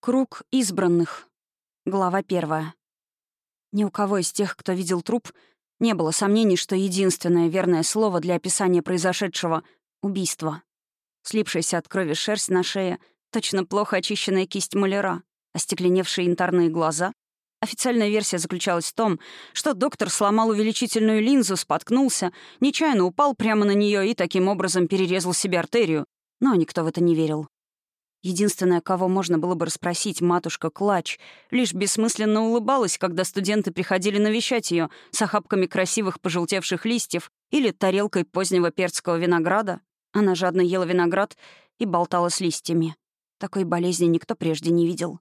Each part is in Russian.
Круг избранных. Глава первая. Ни у кого из тех, кто видел труп, не было сомнений, что единственное верное слово для описания произошедшего — убийство. Слипшаяся от крови шерсть на шее, точно плохо очищенная кисть маляра, остекленевшие янтарные глаза. Официальная версия заключалась в том, что доктор сломал увеличительную линзу, споткнулся, нечаянно упал прямо на нее и таким образом перерезал себе артерию. Но никто в это не верил. Единственное, кого можно было бы расспросить, матушка Клач, лишь бессмысленно улыбалась, когда студенты приходили навещать ее с охапками красивых пожелтевших листьев или тарелкой позднего перцкого винограда. Она жадно ела виноград и болтала с листьями. Такой болезни никто прежде не видел.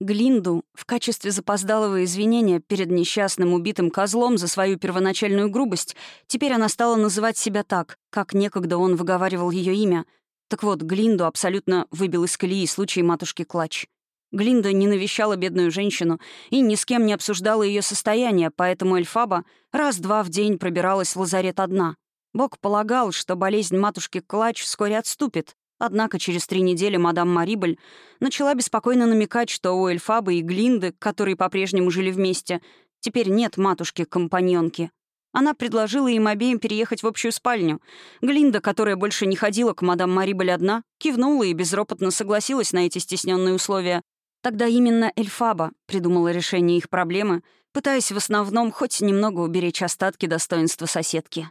Глинду в качестве запоздалого извинения перед несчастным убитым козлом за свою первоначальную грубость теперь она стала называть себя так, как некогда он выговаривал ее имя — так вот, Глинду абсолютно выбил из колеи случай матушки Клач. Глинда не навещала бедную женщину и ни с кем не обсуждала ее состояние, поэтому Эльфаба раз-два в день пробиралась в лазарет одна. Бог полагал, что болезнь матушки Клач вскоре отступит, однако через три недели мадам Марибель начала беспокойно намекать, что у Эльфабы и Глинды, которые по-прежнему жили вместе, теперь нет матушки-компаньонки. Она предложила им обеим переехать в общую спальню. Глинда, которая больше не ходила к мадам Марибель одна, кивнула и безропотно согласилась на эти стесненные условия. Тогда именно Эльфаба придумала решение их проблемы, пытаясь в основном хоть немного уберечь остатки достоинства соседки.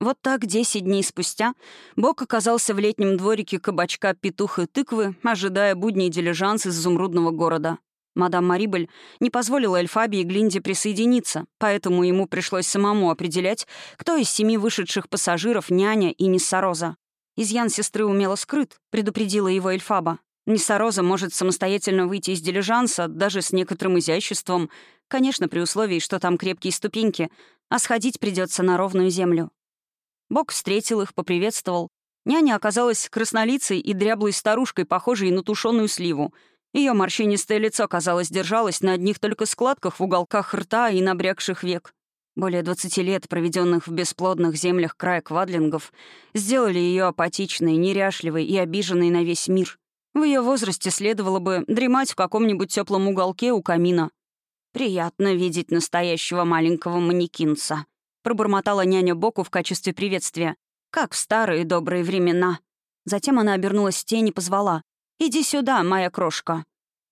Вот так, десять дней спустя, Бог оказался в летнем дворике кабачка «Петух и тыквы», ожидая будний дилижанс из изумрудного города. Мадам Марибель не позволила Эльфабе и Глинде присоединиться, поэтому ему пришлось самому определять, кто из семи вышедших пассажиров — няня и Ниссароза. Изъян сестры умело скрыт, предупредила его Эльфаба. Ниссароза может самостоятельно выйти из дилижанса, даже с некоторым изяществом, конечно, при условии, что там крепкие ступеньки, а сходить придется на ровную землю. Бог встретил их, поприветствовал. Няня оказалась краснолицей и дряблой старушкой, похожей на тушеную сливу — ее морщинистое лицо, казалось, держалось на одних только складках в уголках рта и набрякших век. Более 20 лет, проведенных в бесплодных землях края квадлингов, сделали ее апатичной, неряшливой и обиженной на весь мир. В ее возрасте следовало бы дремать в каком-нибудь теплом уголке у камина. «Приятно видеть настоящего маленького манекинца», — пробормотала няня Боку в качестве приветствия. «Как в старые добрые времена». Затем она обернулась в тень и позвала. «Иди сюда, моя крошка».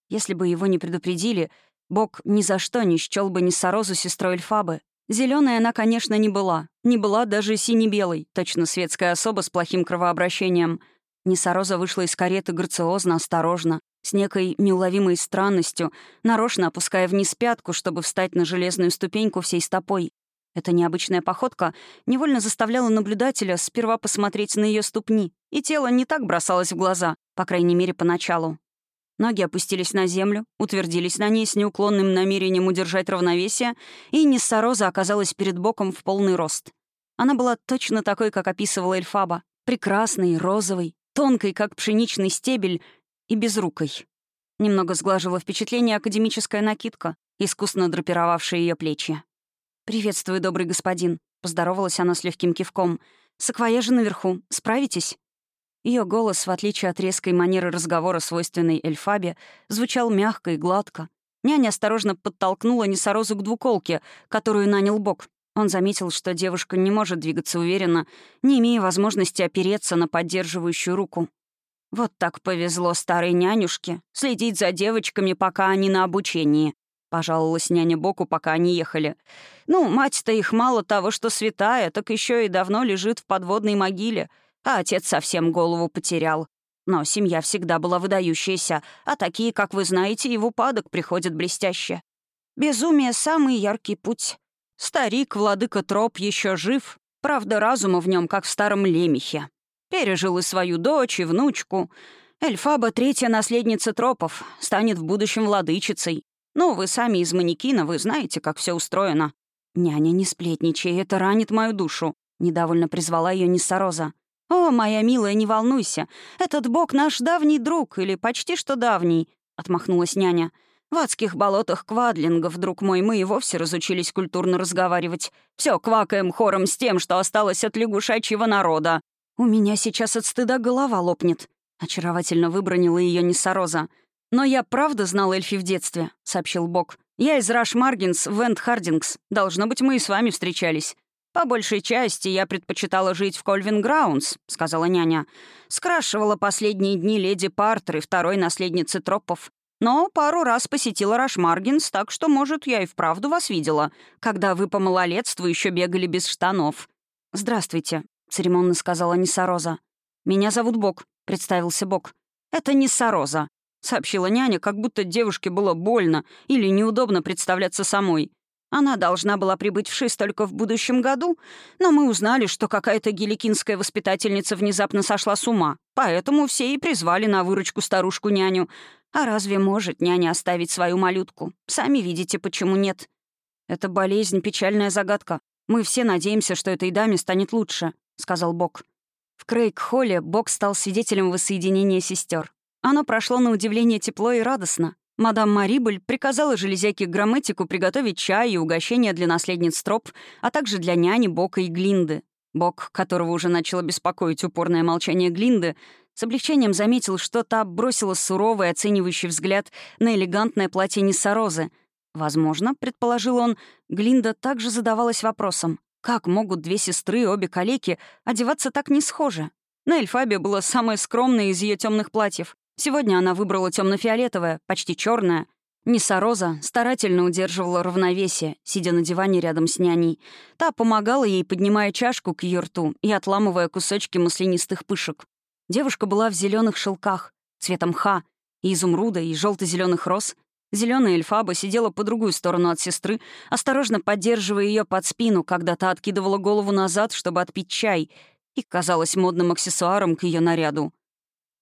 Если бы его не предупредили, Бог ни за что не счел бы Ниссарозу сестрой Эльфабы. Зеленая она, конечно, не была. Не была даже сине-белой, точно светская особа с плохим кровообращением. Ниссароза вышла из кареты грациозно, осторожно, с некой неуловимой странностью, нарочно опуская вниз пятку, чтобы встать на железную ступеньку всей стопой. Эта необычная походка невольно заставляла наблюдателя сперва посмотреть на ее ступни, и тело не так бросалось в глаза, по крайней мере, поначалу. Ноги опустились на землю, утвердились на ней с неуклонным намерением удержать равновесие, и Ниссароза оказалась перед боком в полный рост. Она была точно такой, как описывала Эльфаба. Прекрасной, розовой, тонкой, как пшеничный стебель, и безрукой. Немного сглаживала впечатление академическая накидка, искусно драпировавшая ее плечи. «Приветствую, добрый господин», — поздоровалась она с легким кивком. «Саквояжи наверху. Справитесь?» Ее голос, в отличие от резкой манеры разговора, свойственной Эльфабе, звучал мягко и гладко. Няня осторожно подтолкнула Несорозу к двуколке, которую нанял Бог. Он заметил, что девушка не может двигаться уверенно, не имея возможности опереться на поддерживающую руку. Вот так повезло старой нянюшке следить за девочками, пока они на обучении. Пожаловалась няня Боку, пока они ехали. Ну, мать-то их мало того, что святая, так еще и давно лежит в подводной могиле — а отец совсем голову потерял. Но семья всегда была выдающаяся, а такие, как вы знаете, и в упадок приходят блестяще. Безумие — самый яркий путь. Старик, владыка троп, еще жив, правда, разума в нем, как в старом лемехе. Пережил и свою дочь, и внучку. Эльфаба — третья наследница тропов, станет в будущем владычицей. Ну, вы сами из манекина, вы знаете, как все устроено. «Няня, не сплетничай, это ранит мою душу», — недовольно призвала ее Ниссароза. «О, моя милая, не волнуйся. Этот бог наш давний друг, или почти что давний», — отмахнулась няня. «В адских болотах квадлингов, друг мой, мы и вовсе разучились культурно разговаривать. Все квакаем хором с тем, что осталось от лягушачьего народа. У меня сейчас от стыда голова лопнет», — очаровательно выбронила ее Ниссароза. «Но я правда знал Эльфи в детстве», — сообщил Бог. «Я из Раш Маргинс в Энд Хардингс. Должно быть, мы и с вами встречались». «По большей части я предпочитала жить в Кольвин Граунс», — сказала няня. «Скрашивала последние дни леди Партер и второй наследницы Тропов. Но пару раз посетила Рашмаргинс, так что, может, я и вправду вас видела, когда вы по малолетству еще бегали без штанов». «Здравствуйте», — церемонно сказала Нисароза. «Меня зовут Бог», — представился Бог. «Это Нисароза», — сообщила няня, как будто девушке было больно или неудобно представляться самой. Она должна была прибыть в ШИС только в будущем году, но мы узнали, что какая-то геликинская воспитательница внезапно сошла с ума, поэтому все и призвали на выручку старушку-няню. А разве может няня оставить свою малютку? Сами видите, почему нет. Это болезнь, печальная загадка. Мы все надеемся, что этой даме станет лучше, — сказал Бог. В Крейг-холле Бог стал свидетелем воссоединения сестер. Оно прошло на удивление тепло и радостно. Мадам Марибель приказала железяке Грамматику приготовить чай и угощения для наследниц троп, а также для няни Бока и Глинды. Бок, которого уже начало беспокоить упорное молчание Глинды, с облегчением заметил, что та бросила суровый оценивающий взгляд на элегантное платье Ниссарозы. Возможно, предположил он, Глинда также задавалась вопросом, как могут две сестры, обе калеки, одеваться так не схоже? На Эльфабе было самое скромное из ее темных платьев. Сегодня она выбрала темно-фиолетовое, почти черное. Ниса Роза старательно удерживала равновесие, сидя на диване рядом с няней. Та помогала ей, поднимая чашку к ее рту и отламывая кусочки маслянистых пышек. Девушка была в зеленых шелках, цветом ха, и изумруда, и желто зеленых роз. Зеленая эльфаба сидела по другую сторону от сестры, осторожно поддерживая ее под спину, когда та откидывала голову назад, чтобы отпить чай, и казалась модным аксессуаром к ее наряду.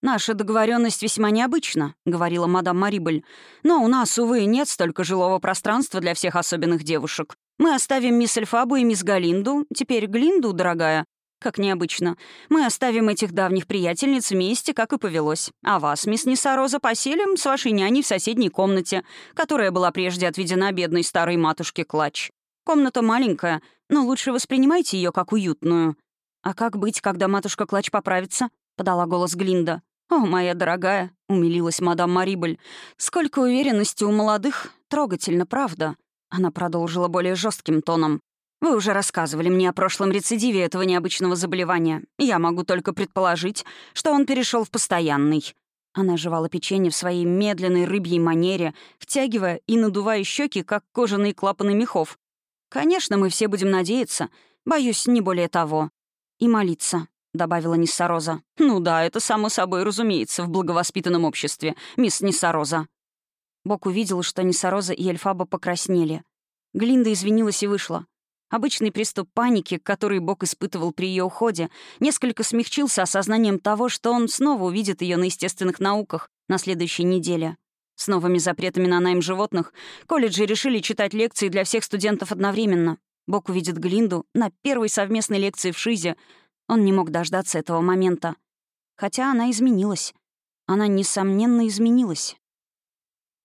«Наша договоренность весьма необычна», — говорила мадам Марибель. «Но у нас, увы, нет столько жилого пространства для всех особенных девушек. Мы оставим мисс Эльфабу и мисс Галинду, теперь Глинду, дорогая. Как необычно. Мы оставим этих давних приятельниц вместе, как и повелось. А вас, мисс Несароза, поселим с вашей няней в соседней комнате, которая была прежде отведена бедной старой матушке Клач. Комната маленькая, но лучше воспринимайте ее как уютную». «А как быть, когда матушка Клач поправится?» — подала голос Глинда. «О, моя дорогая», — умилилась мадам Марибель, «сколько уверенности у молодых, трогательно, правда?» Она продолжила более жестким тоном. «Вы уже рассказывали мне о прошлом рецидиве этого необычного заболевания. Я могу только предположить, что он перешел в постоянный». Она жевала печенье в своей медленной рыбьей манере, втягивая и надувая щеки, как кожаные клапаны мехов. «Конечно, мы все будем надеяться. Боюсь, не более того. И молиться добавила Ниссароза. «Ну да, это само собой разумеется в благовоспитанном обществе, мисс Ниссароза». Бог увидел, что Ниссароза и Эльфаба покраснели. Глинда извинилась и вышла. Обычный приступ паники, который Бог испытывал при ее уходе, несколько смягчился осознанием того, что он снова увидит ее на естественных науках на следующей неделе. С новыми запретами на найм животных колледжи решили читать лекции для всех студентов одновременно. Бог увидит Глинду на первой совместной лекции в Шизе, он не мог дождаться этого момента. Хотя она изменилась. Она, несомненно, изменилась.